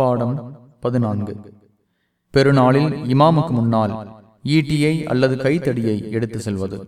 பாடம் பதினான்கு. பெருநாளில் இமாமுக்கு முன்னால் ஈட்டியை அல்லது கைத்தடியை எடுத்து செல்வது.